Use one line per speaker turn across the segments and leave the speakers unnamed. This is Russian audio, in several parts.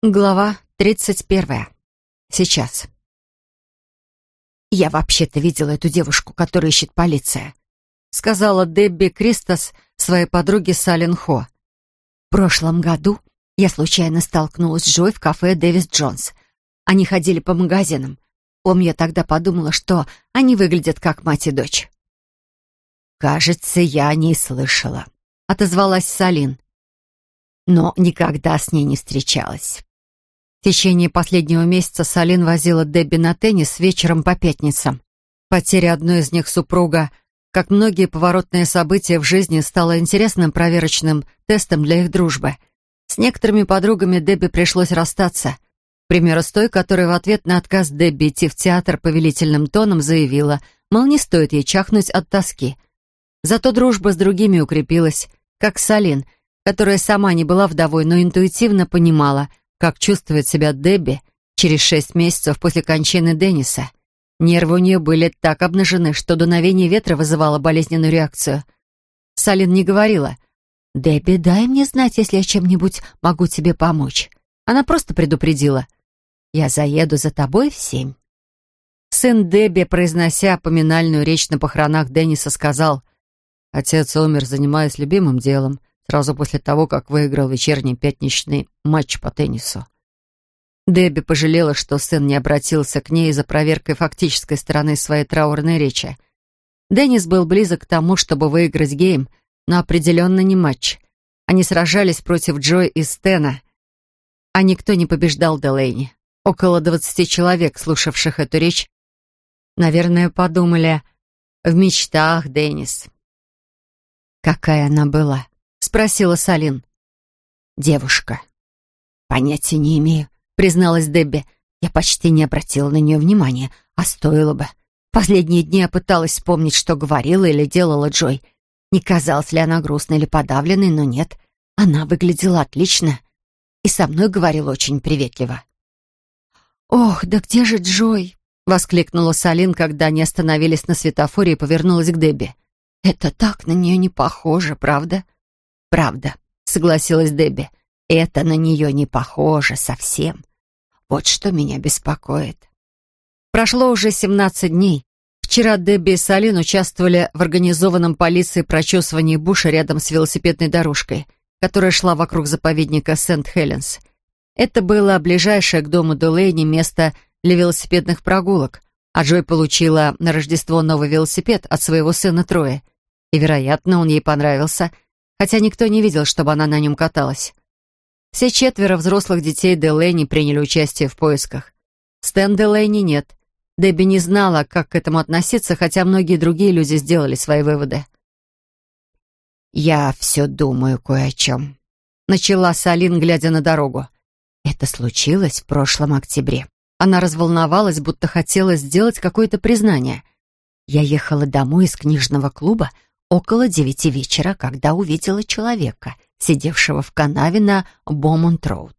Глава тридцать первая. Сейчас. «Я вообще-то видела эту девушку, которую ищет полиция», сказала Дебби Кристос своей подруге Сален Хо. «В прошлом году я случайно столкнулась с Джой в кафе «Дэвис Джонс». Они ходили по магазинам. Помню, я тогда подумала, что они выглядят как мать и дочь». «Кажется, я о слышала», — отозвалась Салин. «Но никогда с ней не встречалась». В течение последнего месяца Салин возила Дебби на теннис вечером по пятницам. Потеря одной из них супруга, как многие поворотные события в жизни, стала интересным проверочным тестом для их дружбы. С некоторыми подругами Дебби пришлось расстаться. К примеру, с той, которая в ответ на отказ Дебби идти в театр повелительным тоном заявила, мол, не стоит ей чахнуть от тоски. Зато дружба с другими укрепилась, как Салин, которая сама не была вдовой, но интуитивно понимала — как чувствует себя Дебби через шесть месяцев после кончины Денниса. Нервы у нее были так обнажены, что дуновение ветра вызывало болезненную реакцию. Салин не говорила «Дебби, дай мне знать, если я чем-нибудь могу тебе помочь». Она просто предупредила «Я заеду за тобой в семь». Сын Дебби, произнося поминальную речь на похоронах Денниса, сказал «Отец умер, занимаясь любимым делом сразу после того, как выиграл вечерний пятничный матч по теннису. Дебби пожалела, что сын не обратился к ней за проверкой фактической стороны своей траурной речи. Деннис был близок к тому, чтобы выиграть гейм, но определенно не матч. Они сражались против Джой и Стена, а никто не побеждал Делейни. Около двадцати человек, слушавших эту речь, наверное, подумали «в мечтах, Деннис». Какая она была. — спросила Салин. «Девушка». «Понятия не имею», — призналась Дебби. «Я почти не обратила на нее внимания, а стоило бы. Последние дни я пыталась вспомнить, что говорила или делала Джой. Не казалась ли она грустной или подавленной, но нет. Она выглядела отлично и со мной говорила очень приветливо». «Ох, да где же Джой?» — воскликнула Салин, когда они остановились на светофоре и повернулась к Дебби. «Это так на нее не похоже, правда?» «Правда», — согласилась Дебби. «Это на нее не похоже совсем. Вот что меня беспокоит». Прошло уже семнадцать дней. Вчера Дебби и Салин участвовали в организованном полицией прочесывании буша рядом с велосипедной дорожкой, которая шла вокруг заповедника Сент-Хеленс. Это было ближайшее к дому Дулейни место для велосипедных прогулок, а Джой получила на Рождество новый велосипед от своего сына Троя. И, вероятно, он ей понравился — хотя никто не видел, чтобы она на нем каталась. Все четверо взрослых детей Делейни приняли участие в поисках. Стэн Делейни нет. Дебби не знала, как к этому относиться, хотя многие другие люди сделали свои выводы. «Я все думаю кое о чем», — начала Салин, глядя на дорогу. «Это случилось в прошлом октябре. Она разволновалась, будто хотела сделать какое-то признание. Я ехала домой из книжного клуба, — около девяти вечера, когда увидела человека, сидевшего в канаве на Бомонт-Роуд.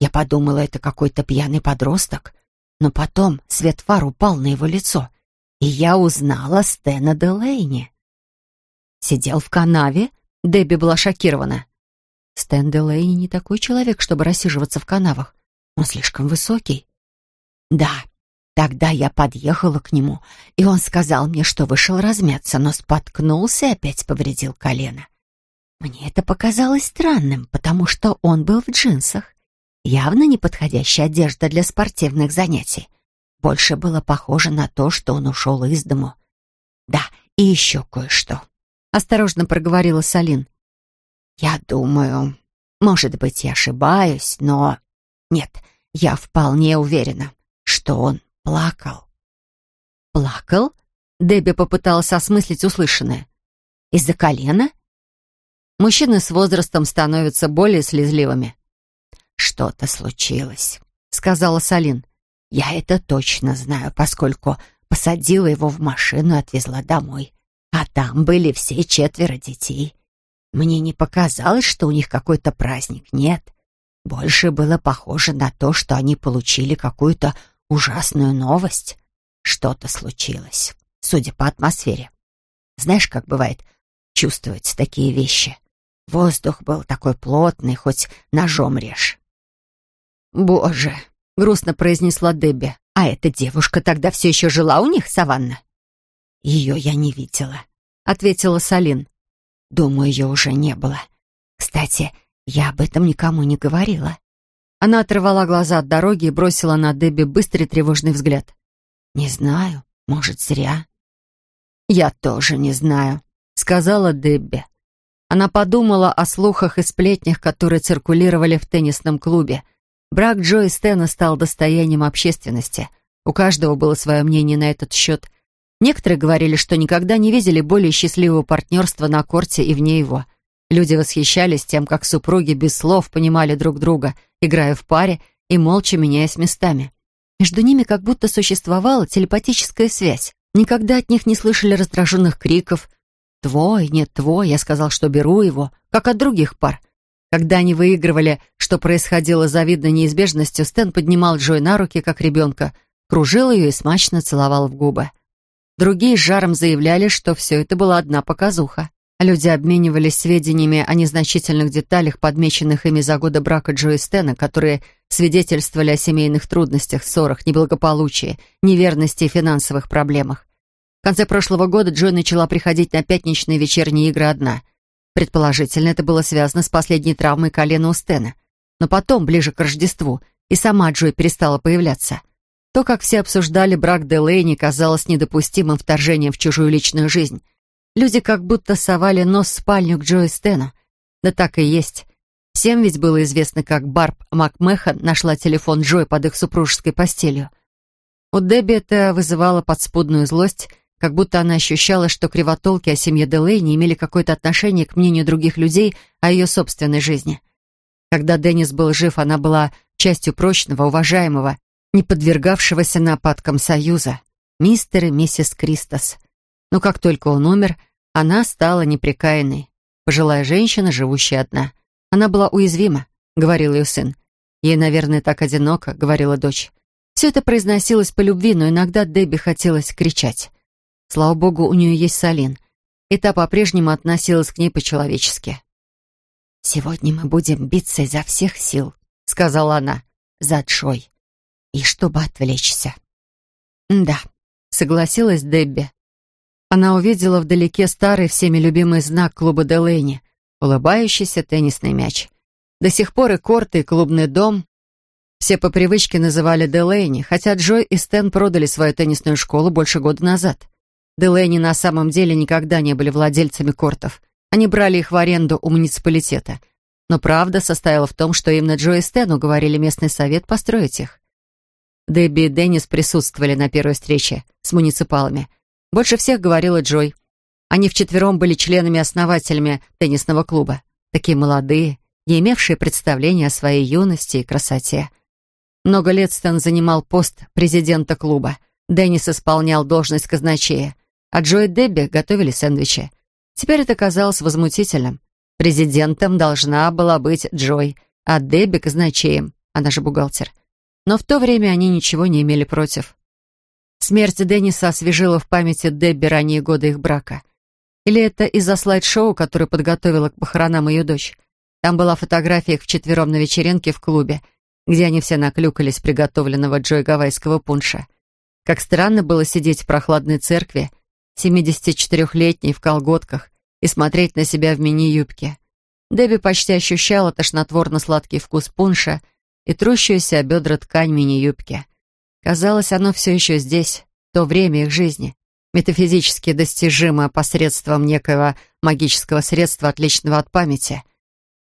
Я подумала, это какой-то пьяный подросток, но потом свет фар упал на его лицо, и я узнала Стэна Делейни. Сидел в канаве? Дебби была шокирована. Стэн Делейни не такой человек, чтобы рассиживаться в канавах. Он слишком высокий. Да, Тогда я подъехала к нему, и он сказал мне, что вышел размяться, но споткнулся и опять повредил колено. Мне это показалось странным, потому что он был в джинсах. Явно неподходящая одежда для спортивных занятий. Больше было похоже на то, что он ушел из дому. Да, и еще кое-что. Осторожно проговорила Салин. Я думаю, может быть, я ошибаюсь, но... Нет, я вполне уверена, что он плакал. Плакал? Дебби попыталась осмыслить услышанное. Из-за колена? Мужчины с возрастом становятся более слезливыми. «Что-то случилось», — сказала Салин. «Я это точно знаю, поскольку посадила его в машину и отвезла домой. А там были все четверо детей. Мне не показалось, что у них какой-то праздник, нет. Больше было похоже на то, что они получили какую-то ужасную новость. Что-то случилось, судя по атмосфере. Знаешь, как бывает чувствовать такие вещи? Воздух был такой плотный, хоть ножом режь. «Боже!» — грустно произнесла Дебби. «А эта девушка тогда все еще жила у них, Саванна?» «Ее я не видела», — ответила Салин. «Думаю, ее уже не было. Кстати, я об этом никому не говорила». Она оторвала глаза от дороги и бросила на Дебби быстрый тревожный взгляд. «Не знаю, может, зря». «Я тоже не знаю», — сказала Дебби. Она подумала о слухах и сплетнях, которые циркулировали в теннисном клубе. Брак Джо и Стэна стал достоянием общественности. У каждого было свое мнение на этот счет. Некоторые говорили, что никогда не видели более счастливого партнерства на корте и вне его. Люди восхищались тем, как супруги без слов понимали друг друга, играя в паре и молча меняясь местами. Между ними как будто существовала телепатическая связь. Никогда от них не слышали раздраженных криков, «Твой, нет твой, я сказал, что беру его», как от других пар. Когда они выигрывали, что происходило завидной неизбежностью, Стэн поднимал Джой на руки, как ребенка, кружил ее и смачно целовал в губы. Другие с жаром заявляли, что все это была одна показуха. Люди обменивались сведениями о незначительных деталях, подмеченных ими за годы брака Джо и Стена, которые свидетельствовали о семейных трудностях, ссорах, неблагополучии, неверности и финансовых проблемах. В конце прошлого года Джой начала приходить на пятничные вечерние игры одна. Предположительно, это было связано с последней травмой колена у Стена. Но потом, ближе к Рождеству, и сама Джой перестала появляться. То, как все обсуждали брак Делейни, казалось недопустимым вторжением в чужую личную жизнь. Люди как будто совали нос в спальню к Джой Стену. Да так и есть. Всем ведь было известно, как Барб Макмехан нашла телефон Джой под их супружеской постелью. У Дебби это вызывало подспудную злость — как будто она ощущала, что кривотолки о семье Делей не имели какое-то отношение к мнению других людей о ее собственной жизни. Когда Деннис был жив, она была частью прочного, уважаемого, не подвергавшегося нападкам Союза, мистер и миссис Кристос. Но как только он умер, она стала непрекаянной, пожилая женщина, живущая одна. Она была уязвима, говорил ее сын. Ей, наверное, так одиноко, говорила дочь. Все это произносилось по любви, но иногда Дебби хотелось кричать. Слава богу, у нее есть Салин. И та по-прежнему относилась к ней по-человечески. «Сегодня мы будем биться изо всех сил», — сказала она, — «за Джой. И чтобы отвлечься». «Да», — согласилась Дебби. Она увидела вдалеке старый, всеми любимый знак клуба Делейни — улыбающийся теннисный мяч. До сих пор и корт, и клубный дом все по привычке называли Делейни, хотя Джой и Стэн продали свою теннисную школу больше года назад. Делэни на самом деле никогда не были владельцами кортов. Они брали их в аренду у муниципалитета. Но правда состояла в том, что именно Джо и Стэн уговорили местный совет построить их. Дебби и Деннис присутствовали на первой встрече с муниципалами. Больше всех говорила Джой. Они вчетвером были членами-основателями теннисного клуба. Такие молодые, не имевшие представления о своей юности и красоте. Много лет Стэн занимал пост президента клуба. Деннис исполнял должность казначея а Джо и Дебби готовили сэндвичи. Теперь это казалось возмутительным. Президентом должна была быть Джой, а Дебби казначеем, она же бухгалтер. Но в то время они ничего не имели против. Смерть Денниса освежила в памяти Дебби ранние годы их брака. Или это из-за слайд-шоу, которое подготовила к похоронам ее дочь. Там была фотография их вчетвером на вечеринке в клубе, где они все наклюкались приготовленного Джой гавайского пунша. Как странно было сидеть в прохладной церкви, 74-летней в колготках и смотреть на себя в мини-юбке. Дебби почти ощущала тошнотворно-сладкий вкус пунша и трущуюся о бедра ткань мини-юбки. Казалось, оно все еще здесь, то время их жизни, метафизически достижимое посредством некоего магического средства, отличного от памяти.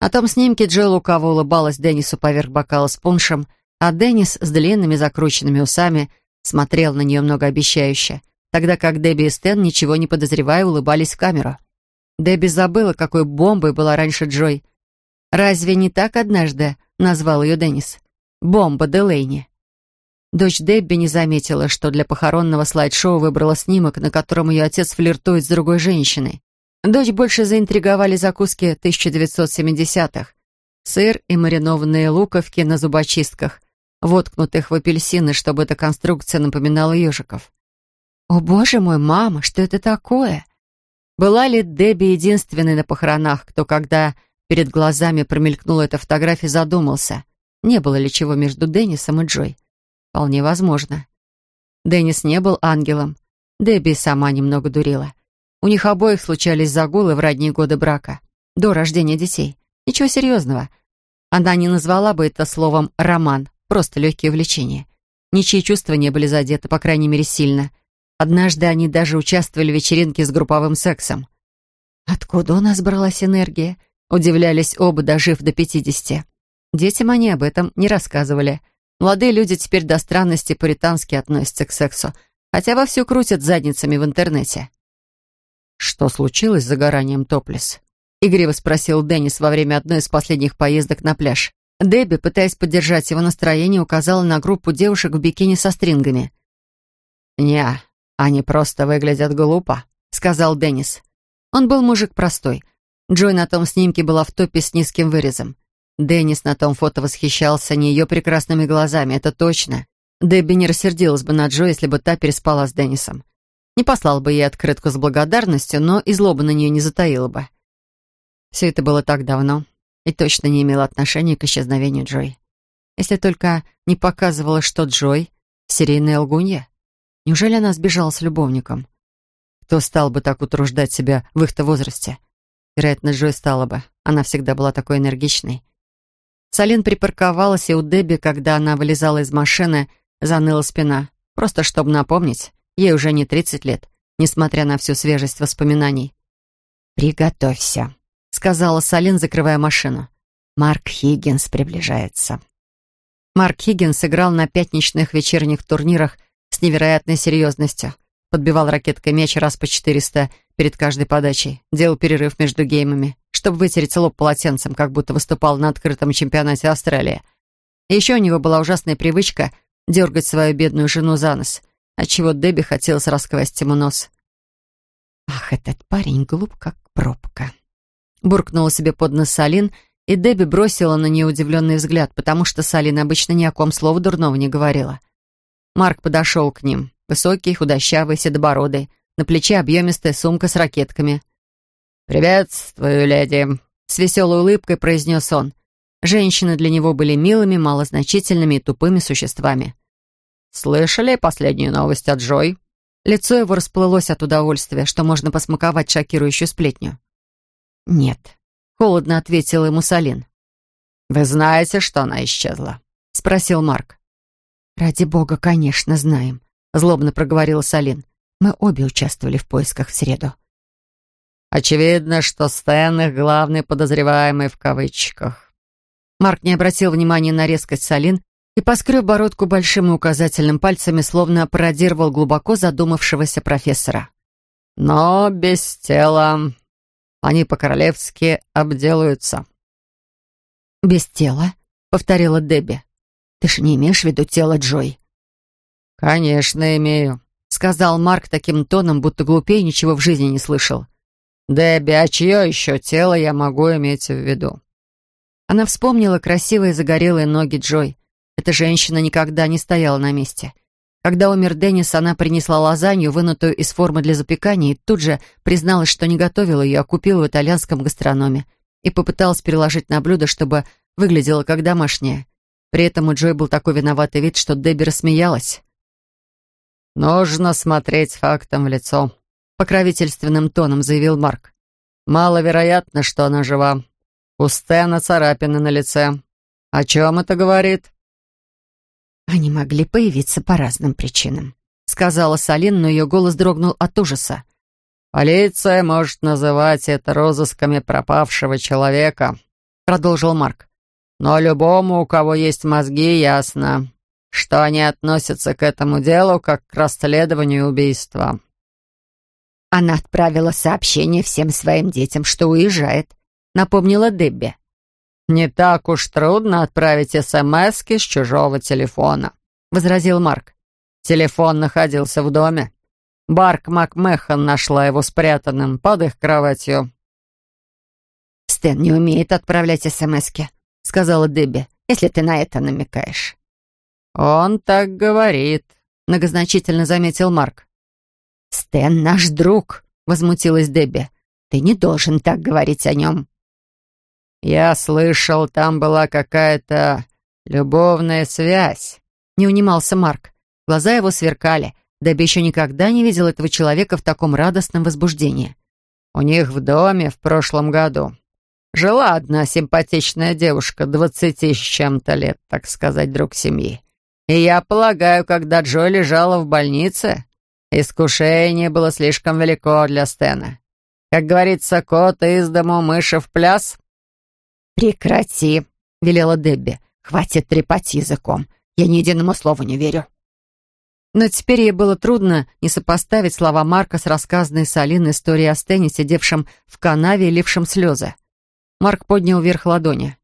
На том снимке Джо лукаво улыбалась Деннису поверх бокала с пуншем, а Деннис с длинными закрученными усами смотрел на нее многообещающе тогда как Дебби и Стэн, ничего не подозревая, улыбались в камеру. Дебби забыла, какой бомбой была раньше Джой. «Разве не так однажды?» — назвал ее Деннис. «Бомба Делейни». Дочь Дебби не заметила, что для похоронного слайд-шоу выбрала снимок, на котором ее отец флиртует с другой женщиной. Дочь больше заинтриговали закуски 1970-х. Сыр и маринованные луковки на зубочистках, воткнутых в апельсины, чтобы эта конструкция напоминала ежиков. «О, боже мой, мама, что это такое?» Была ли Дебби единственной на похоронах, кто, когда перед глазами промелькнула эта фотография, задумался, Не было ли чего между Деннисом и Джой? Вполне возможно. Деннис не был ангелом. Дебби сама немного дурила. У них обоих случались загулы в ранние годы брака, до рождения детей. Ничего серьезного. Она не назвала бы это словом «роман», просто легкие увлечения. Ничьи чувства не были задеты, по крайней мере, сильно. Однажды они даже участвовали в вечеринке с групповым сексом. Откуда у нас бралась энергия? Удивлялись оба, дожив до пятидесяти. Детям они об этом не рассказывали. Молодые люди теперь до странности пуритански относятся к сексу, хотя вовсю крутят задницами в интернете. «Что случилось с загоранием топлес?» — игриво спросил Деннис во время одной из последних поездок на пляж. Дебби, пытаясь поддержать его настроение, указала на группу девушек в бикини со стрингами. «Не, они просто выглядят глупо», — сказал Деннис. Он был мужик простой. Джой на том снимке была в топе с низким вырезом. Деннис на том фото восхищался не ее прекрасными глазами, это точно. Дебби не рассердилась бы на Джо, если бы та переспала с Деннисом. Не послал бы ей открытку с благодарностью, но и злобы на нее не затаила бы. Все это было так давно и точно не имело отношения к исчезновению Джой. Если только не показывало, что Джой — серийная лгунья. Неужели она сбежала с любовником? Кто стал бы так утруждать себя в их-то возрасте? Вероятно, Джой стала бы. Она всегда была такой энергичной. Салин припарковалась, и у Дебби, когда она вылезала из машины, заныла спина. Просто чтобы напомнить, ей уже не 30 лет, несмотря на всю свежесть воспоминаний. «Приготовься», — сказала Салин, закрывая машину. «Марк Хиггинс приближается». Марк Хиггинс играл на пятничных вечерних турнирах с невероятной серьезностью. Подбивал ракеткой мяч раз по 400 перед каждой подачей, делал перерыв между геймами чтобы вытереть лоб полотенцем, как будто выступал на открытом чемпионате Австралии. Еще у него была ужасная привычка дергать свою бедную жену за нос, отчего Дебби хотелось расквасть ему нос. «Ах, этот парень глуп, как пробка!» Буркнула себе под нос Салин, и Дебби бросила на нее удивленный взгляд, потому что Салин обычно ни о ком слова дурного не говорила. Марк подошел к ним, высокий, худощавый, седобородый, на плече объемистая сумка с ракетками. «Приветствую, леди», — с веселой улыбкой произнес он. Женщины для него были милыми, малозначительными и тупыми существами. «Слышали последнюю новость от Джой?» Лицо его расплылось от удовольствия, что можно посмаковать шокирующую сплетню. «Нет», — холодно ответил ему Салин. «Вы знаете, что она исчезла?» — спросил Марк. «Ради бога, конечно, знаем», — злобно проговорила Салин. «Мы обе участвовали в поисках в среду». Очевидно, что Стэн их главный подозреваемый в кавычках. Марк не обратил внимания на резкость Салин и поскреб бородку большим и указательным пальцами, словно пародировал глубоко задумавшегося профессора. Но без тела они по-королевски обделаются. «Без тела?» — повторила Дебби. «Ты ж не имеешь в виду тело Джой?» «Конечно, имею», — сказал Марк таким тоном, будто глупее ничего в жизни не слышал. «Дебби, а чье еще тело я могу иметь в виду?» Она вспомнила красивые загорелые ноги Джой. Эта женщина никогда не стояла на месте. Когда умер Деннис, она принесла лазанью, вынутую из формы для запекания, и тут же призналась, что не готовила ее, а купила в итальянском гастрономе. И попыталась переложить на блюдо, чтобы выглядела как домашняя. При этом у Джой был такой виноватый вид, что Дебби рассмеялась. «Нужно смотреть фактом в лицо», покровительственным тоном заявил Марк. «Маловероятно, что она жива. У Стэна царапины на лице. О чем это говорит?» «Они могли появиться по разным причинам», — сказала Салин, но ее голос дрогнул от ужаса. «Полиция может называть это розысками пропавшего человека», — продолжил Марк. «Но любому, у кого есть мозги, ясно, что они относятся к этому делу как к расследованию убийства». Она отправила сообщение всем своим детям, что уезжает, напомнила Дебби. «Не так уж трудно отправить СМС с чужого телефона», — возразил Марк. «Телефон находился в доме. Барк Макмехан нашла его спрятанным под их кроватью». «Стэн не умеет отправлять СМСки», — сказала Дебби, «если ты на это намекаешь». «Он так говорит», — многозначительно заметил Марк. «Стэн наш друг», — возмутилась Дебби. «Ты не должен так говорить о нем». «Я слышал, там была какая-то
любовная связь», — не унимался Марк. Глаза его сверкали. Дебби еще никогда не видел этого человека в таком радостном возбуждении. «У них в доме в прошлом году жила одна симпатичная девушка, двадцати с чем-то лет, так сказать, друг семьи. И я полагаю, когда Джо лежала в больнице, искушение было слишком велико для Стена. Как говорится, кот из дому, мыши в пляс».
«Прекрати», — велела Дебби. «Хватит трепать языком. Я ни единому слову не верю». Но теперь ей было трудно не сопоставить слова Марка с рассказанной Салиной историей о Стене, сидевшем в канаве и лившем слезы. Марк поднял вверх ладони.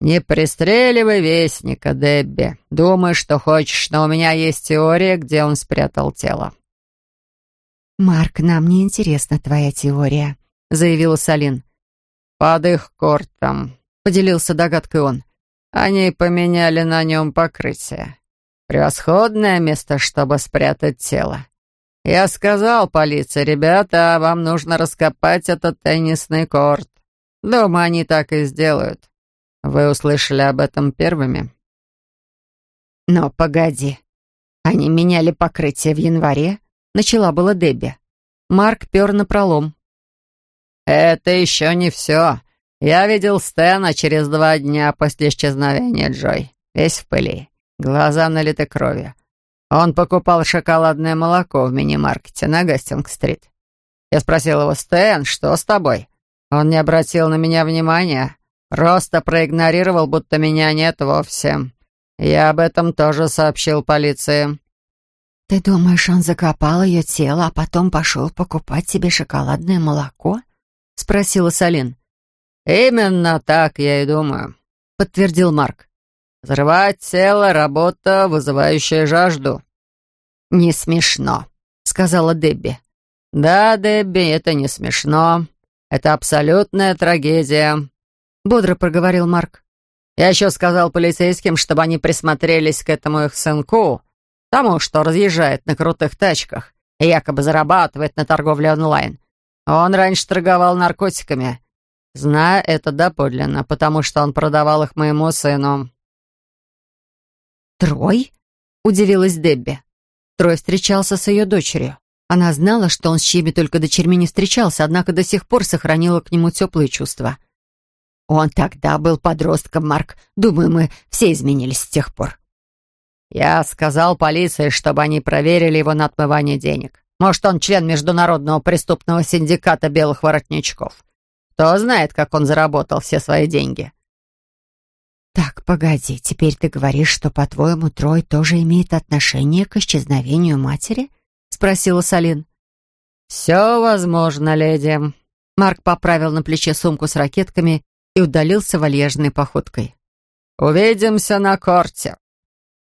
«Не пристреливай вестника, Дебби. Думай, что хочешь, но у меня есть теория, где он спрятал тело».
«Марк, нам не интересна твоя теория», — заявила Салин.
«Под их кортом», — поделился догадкой он. «Они поменяли на нем покрытие. Превосходное место, чтобы спрятать тело. Я сказал полиции, ребята, вам нужно раскопать этот теннисный корт. Думаю, они так и сделают. Вы услышали об этом первыми.
Но погоди. Они меняли покрытие в январе. Начала была Дебби. Марк пер на пролом.
Это еще не все. Я видел Стэна через два дня после исчезновения Джой. Весь в пыли. Глаза налиты кровью. Он покупал шоколадное молоко в мини-маркете на Гастинг-стрит. Я спросил его, «Стэн, что с тобой?» Он не обратил на меня внимания, просто проигнорировал, будто меня нет вовсе. Я об этом тоже сообщил полиции.
«Ты думаешь, он закопал ее тело, а потом пошел покупать себе шоколадное молоко?» — спросила Салин.
«Именно так я и думаю», — подтвердил Марк. Взрывать тело — работа, вызывающая жажду».
«Не смешно», — сказала Дебби.
«Да, Дебби, это не смешно. Это абсолютная трагедия», — бодро проговорил Марк. «Я еще сказал полицейским, чтобы они присмотрелись к этому их сынку, тому, что разъезжает на крутых тачках и якобы зарабатывает на торговле онлайн. Он раньше торговал наркотиками. Знаю это доподлинно, потому что он продавал их моему сыну».
«Трой?» — удивилась Дебби. Трой встречался с ее дочерью. Она знала, что он с чьими только дочерьми не встречался, однако до сих пор сохранила к нему теплые чувства. «Он тогда был подростком, Марк. Думаю, мы все изменились с тех пор».
«Я сказал полиции, чтобы они проверили его на отмывание денег. Может, он член международного преступного синдиката белых воротничков. Кто знает, как он заработал все свои деньги.
«Так, погоди, теперь ты говоришь, что, по-твоему, Трой тоже имеет отношение к исчезновению матери?» — спросила Салин.
«Все возможно, леди».
Марк поправил на плече сумку с ракетками и удалился вальяжной походкой.
«Увидимся на корте».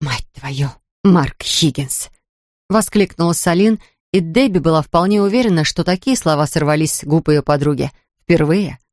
«Мать твою, Марк Хиггинс!» — воскликнула Салин, и Дебби была вполне уверена, что такие слова сорвались с губ ее подруги впервые —